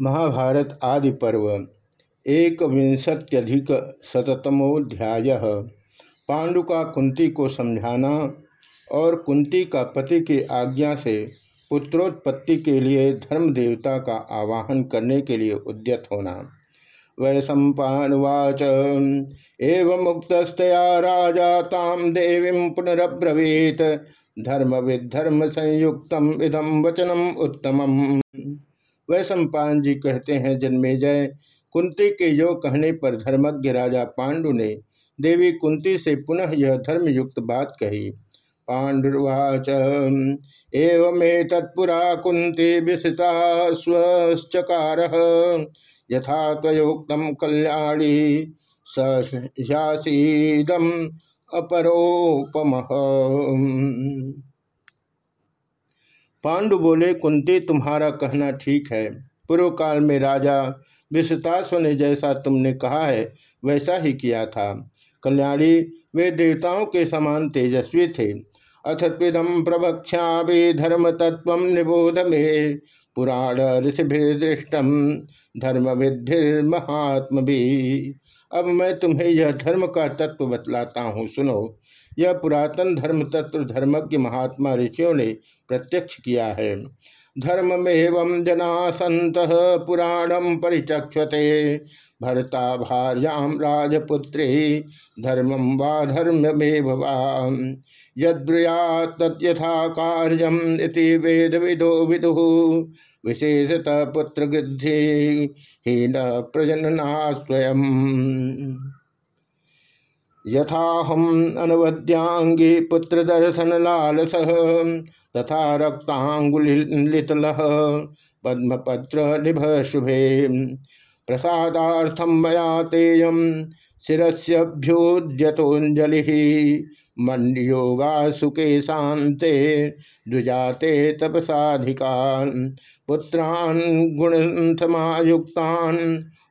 महाभारत आदि पर्व एक विंशत्यधिक शतमोध्याय पांडु का कुंती को समझाना और कुंती का पति की आज्ञा से पुत्रोत्पत्ति के लिए धर्म देवता का आवाहन करने के लिए उद्यत होना। वै सम्पावाच एवं मुक्तस्तया राजा ताम देवी पुनरब्रवीत। धर्म विधर्म संयुक्त इदम वचनम उत्तम वह सम्पान जी कहते हैं, जन्मे जय कुंती के यो कहने पर धर्मज्ञ राजा पांडु ने देवी कुंती से पुनः यह धर्मयुक्त बात कही। पांडुर्वाच एवमे तत्पुरा कुंती विसिता स्वश्चकार, यथा तयोक्तम कल्याणी ससीदम अपरोपम। पांडु बोले, कुंती, तुम्हारा कहना ठीक है। पूर्व काल में राजा विश्वताश्व ने जैसा तुमने कहा है, वैसा ही किया था। कल्याणी, वे देवताओं के समान तेजस्वी थे। अथ प्रभक्षा भी धर्म तत्व निबोध में। पुराण ऋषिभिदृष्टम धर्म विधिर्महात्म भी अब मैं तुम्हें यह धर्म का तत्व बतलाता हूँ, सुनो। यह पुरातन धर्म तत्व धर्मज्ञ महात्मा ऋषियों ने प्रत्यक्ष किया है। धर्ममेव जना सत पुराणम परिचक्षते। भरता भार्याम राजपुत्री, धर्म वा धर्ममेव वा यद्रुया तथा कार्यम वेद विदो विदु। विशेषतः पुत्र गृद्धि हीन प्रजनना स्वयं यथाहम अनवद्यांगी पुत्र दर्शन लालस तथा रक्तांगुलितल पद्मपत्र निभ शुभे प्रसादार्थम मया तेयम शिस्यभ्योद्यतोजलि मंडयोगा सुके शांते द्विजाते तपसाधिकान। पुत्रान गुण समायुक्तान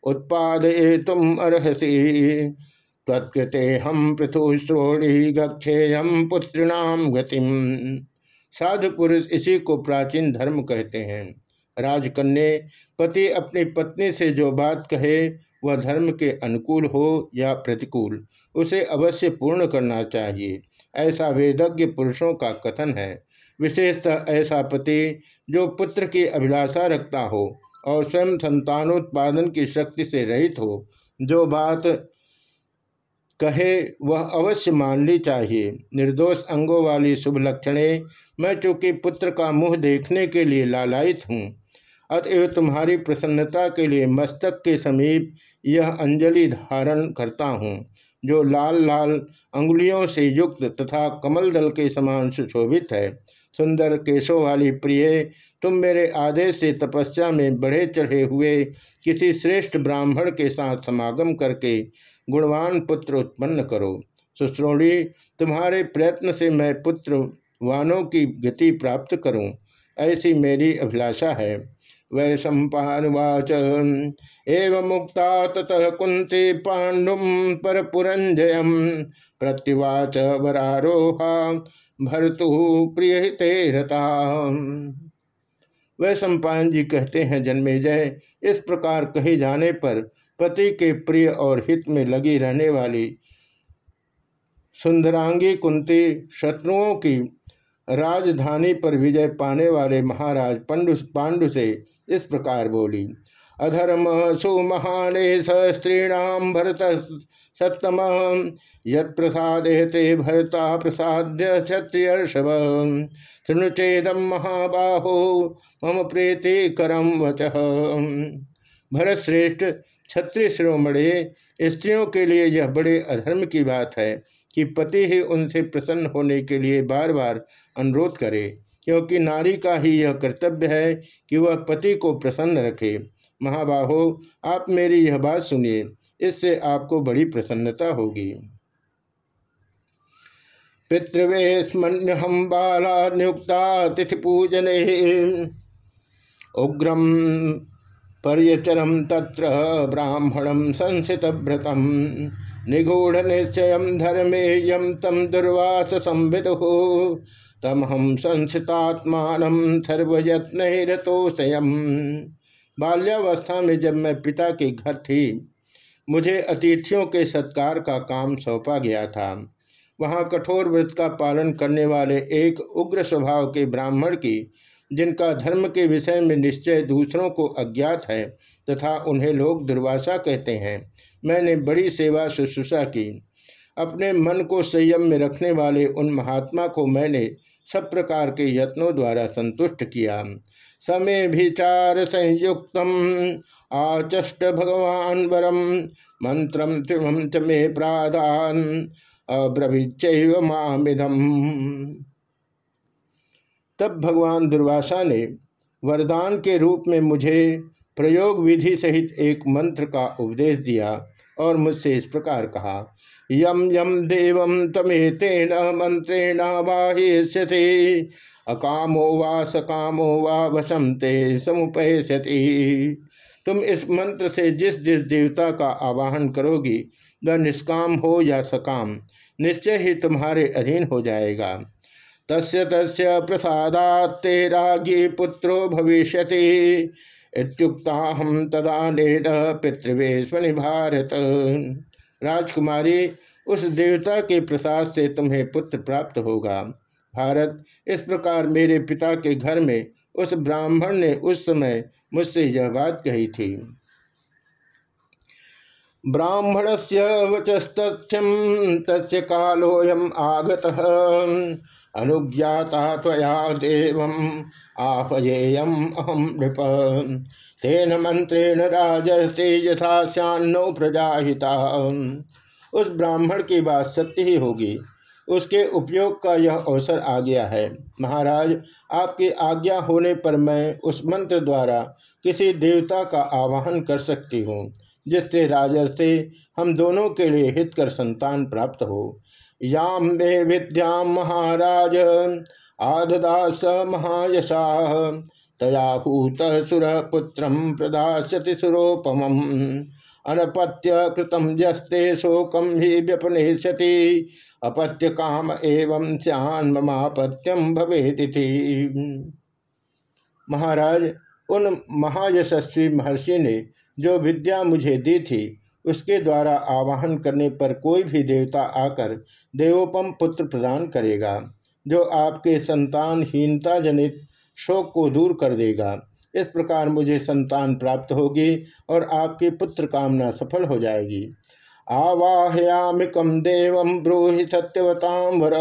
उत्पादे तुम अर्हसी। तत्कृते हम पृथुश्रोणी गक्षेयम पुत्रिणाम गतिम। साधु पुरुष इसी को प्राचीन धर्म कहते हैं। राजकन्या पति अपनी पत्नी से जो बात कहे, वह धर्म के अनुकूल हो या प्रतिकूल, उसे अवश्य पूर्ण करना चाहिए। ऐसा वेदज्ञ पुरुषों का कथन है। विशेषतः ऐसा पति जो पुत्र की अभिलाषा रखता हो और स्वयं संतानोत्पादन की शक्ति से रहित हो, जो बात कहे, वह अवश्य माननी चाहिए। निर्दोष अंगों वाली शुभ लक्षणे, मैं चूँकि पुत्र का मुँह देखने के लिए लालायित हूँ, अतएव तुम्हारी प्रसन्नता के लिए मस्तक के समीप यह अंजलि धारण करता हूँ, जो लाल लाल अंगुलियों से युक्त तथा कमल दल के समान सुशोभित है। सुंदर केशों वाली प्रिय, तुम मेरे आदेश से तपस्या में बढ़े चढ़े हुए किसी श्रेष्ठ ब्राह्मण के साथ समागम करके गुणवान पुत्र उत्पन्न करो। सुश्रोणी, तुम्हारे प्रयत्न से मैं पुत्र वानों की गति प्राप्त करूँ, ऐसी मेरी अभिलाषा है। वै सम्पावाच एवं मुक्ता ततः कुंती पांडुम पर पुरंजय प्रत्युवाच, वरारोहा, भरतु प्रियते रता। वह सम्पान जी कहते हैं जन्मे जय इस प्रकार कहे जाने पर पति के प्रिय और हित में लगी रहने वाली सुंदरांगी कुंती शत्रुओं की राजधानी पर विजय पाने वाले महाराज पंडु पांडु से इस प्रकार बोली, अधर्म सुमहाने स्त्रीणाम भरत सत्तम यसादे ते भरता प्रसाद्य क्षत्रियर्षभ शृणुचेदम महाबाहो मम प्रीति करम वच। भरत श्रेष्ठ क्षत्रिय श्रोमणे, स्त्रियों के लिए यह बड़े अधर्म की बात है कि पति ही उनसे प्रसन्न होने के लिए बार बार अनुरोध करे, क्योंकि नारी का ही यह कर्तव्य है कि वह पति को प्रसन्न रखे। महाबाहो, आप मेरी यह बात सुनिए, इससे आपको बड़ी प्रसन्नता होगी। पितृवेस्मन्य हम बाला नियुक्ता तिथि पूजन उग्रम पर्यचरम तत्र ब्राह्मणम संसित व्रतम निगूढ़ निश्चय धर्मे यम तम दुर्वास संविदु तम हम संसितात्मा सर्वयत्न रतोषयम बाल्यावस्था में जब मैं पिता के घर थी, मुझे अतिथियों के सत्कार का काम सौंपा गया था। वहाँ कठोर व्रत का पालन करने वाले एक उग्र स्वभाव के ब्राह्मण की जिनका धर्म के विषय में निश्चय दूसरों को अज्ञात है तथा उन्हें लोग दुर्वासा कहते हैं। मैंने बड़ी सेवा शुश्रूषा की। अपने मन को संयम में रखने वाले उन महात्मा को मैंने सब प्रकार के यत्नों द्वारा संतुष्ट किया। समय विचार संयुक्त आचष्ट भगवान वरम मंत्रम त्रिम च मे प्राधान अब्रवीचैव मामिधम तब भगवान दुर्वासा ने वरदान के रूप में मुझे प्रयोग विधि सहित एक मंत्र का उपदेश दिया और मुझसे इस प्रकार कहा, यम यम देव तमेतेन मंत्रेण बाह्यस्यते अकामो वा सकामो वा वसम ते तुम इस मंत्र से जिस जिस देवता का आवाहन करोगी, वह निष्काम हो या सकाम, निश्चय ही तुम्हारे अधीन हो जाएगा। तस्य तस्य प्रसादात्ते रागी पुत्रो भविष्य इत्युक्ता हम तदा पितृवेश्वनि भारत। राजकुमारी, उस देवता के प्रसाद से तुम्हें पुत्र प्राप्त होगा। भारत, इस प्रकार मेरे पिता के घर में उस ब्राह्मण ने उस समय मुझसे यह बात कही थी। ब्राह्मण से वचस्तथ्यम तस् कालोयम आगत। अनुज्ञाता देव आपयेयम अहम नृप। तेन मंत्रेण राजस्ते यथा श्यान्नो प्रजाहिता। उस ब्राह्मण की बात सत्य ही होगी। उसके उपयोग का यह अवसर आ गया है। महाराज, आपकी आज्ञा होने पर मैं उस मंत्र द्वारा किसी देवता का आवाहन कर सकती हूँ, जिससे राजर्षि हम दोनों के लिए हित कर संतान प्राप्त हो। याम विद्या महाराज। आददास महायशा। तयाहूत सुर पुत्र प्रदास्यति सुरोपम अनपत्य कृतम जस्ते शोकम ही व्यपनेशति अपत्य काम एवं श्यान ममापत्यम भवेदिति। महाराज, उन महायशस्वी महर्षि ने जो विद्या मुझे दी थी उसके द्वारा आवाहन करने पर कोई भी देवता आकर देवोपम पुत्र प्रदान करेगा, जो आपके संतानहीनता जनित शोक को दूर कर देगा। इस प्रकार मुझे संतान प्राप्त होगी और आपकी पुत्र कामना सफल हो जाएगी। आवाहयामिकम देव ब्रूहि वर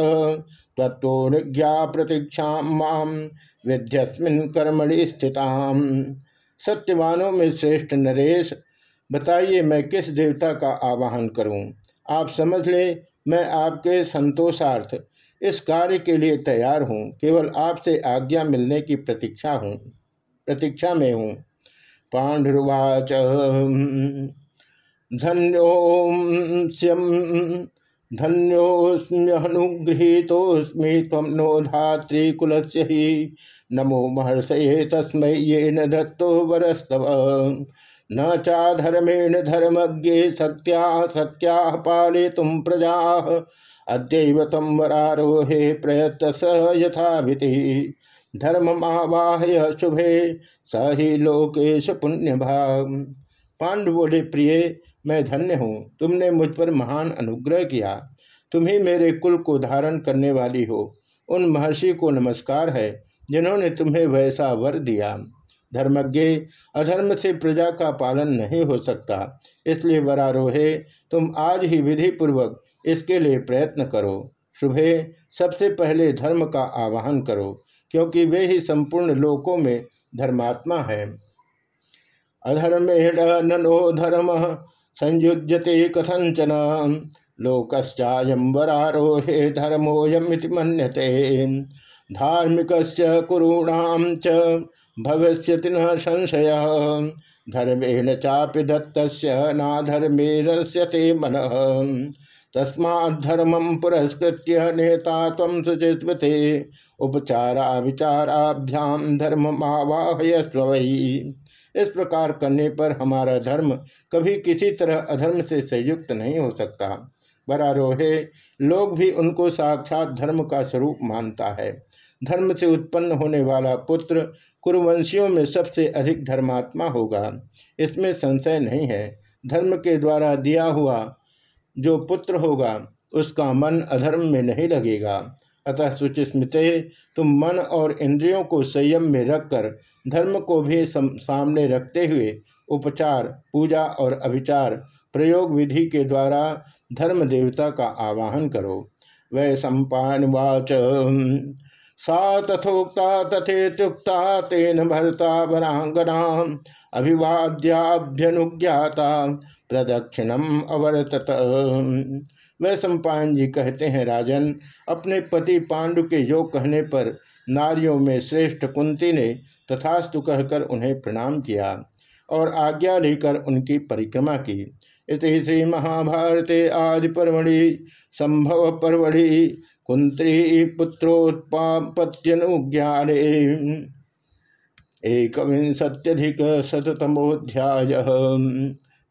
तत्वज्ञा प्रतीक्षा माम विध्यस्मिन कर्मणि स्थिताम। सत्यवानों में श्रेष्ठ नरेश बताइए मैं किस देवता का आवाहन करूँ? आप समझ ले, मैं आपके संतोषार्थ इस कार्य के लिए तैयार हूँ। केवल आपसे आज्ञा मिलने की प्रतीक्षा हूँ, प्रतीक्षा में हूँ। पांडुवाच धन्योस्यम धन्योस्म्यनुगृहीतोस्मी तम नो धातृकुल ही। नमो महर्षये तस्म ये न दत्तो वरस्तव। न चाधर्मेण धर्मज्ञे सत्या सत्या पाले तुम प्रजा। अद्यव तम वरारोहे प्रयत स यथा धर्म आवाह्य शुभे, स ही लोकेश पुण्य भाग पांडु बोले प्रिय, मैं धन्य हूँ। तुमने मुझ पर महान अनुग्रह किया। तुम ही मेरे कुल को धारण करने वाली हो। उन महर्षि को नमस्कार है, जिन्होंने तुम्हें वैसा वर दिया। धर्मज्ञ अधर्म से प्रजा का पालन नहीं हो सकता। इसलिए वरारोहे, तुम आज ही विधि पूर्वक इसके लिए प्रयत्न करो। शुभे, सबसे पहले धर्म का आवाहन करो, क्योंकि वे ही संपूर्ण लोकों में धर्मात्मा है। अधर्मेण ननो धर्म, संयुज्यते कथंचन लोकश्चायम वरारोहे धर्मोयमिति मन्यते। धार्मिक कुरूणाम च भविष्य न संशय। धर्मेण चापि दत्त नाधर्मे रस्यते मन। तस्माधर्मम पुरस्कृत नेता तम उपचारा विचाराभ्याम धर्म मावाहय स्वयी इस प्रकार करने पर हमारा धर्म कभी किसी तरह अधर्म से संयुक्त नहीं हो सकता। बरारोहे लोग भी उनको साक्षात धर्म का स्वरूप मानता है। धर्म से उत्पन्न होने वाला पुत्र कुरुवंशियों में सबसे अधिक धर्मात्मा होगा। इसमें संशय नहीं है। धर्म के द्वारा दिया हुआ जो पुत्र होगा, उसका मन अधर्म में नहीं लगेगा। अतः सुचिस्मृत, तुम मन और इंद्रियों को संयम में रखकर धर्म को भी सामने रखते हुए उपचार, पूजा और अभिचार प्रयोग विधि के द्वारा धर्म देवता का आवाहन करो। वै सम्पावाच सा तथोक्ता तथेत्युक्ता तेन भरता वरांगना अभिवाद्याभ्यनुज्ञाता प्रदक्षिणम अवर्तत। वह सम्पायन जी कहते हैं, राजन, अपने पति पांडु के योग कहने पर नारियों में श्रेष्ठ कुंती ने तथास्तु कहकर उन्हें प्रणाम किया और आज्ञा लेकर उनकी परिक्रमा की। इस श्री महाभारते आदि परमढ़ि, संभव परमढ़ि कुंत्री पुत्रोत्पापत्यनुज्ञान एक विंशत्यधिक शतमोध्याय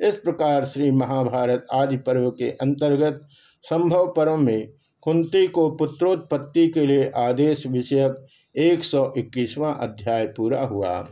इस प्रकार श्री महाभारत आदि पर्व के अंतर्गत संभव पर्व में कुंती को पुत्रोत्पत्ति के लिए आदेश विषयक एक अध्याय पूरा हुआ।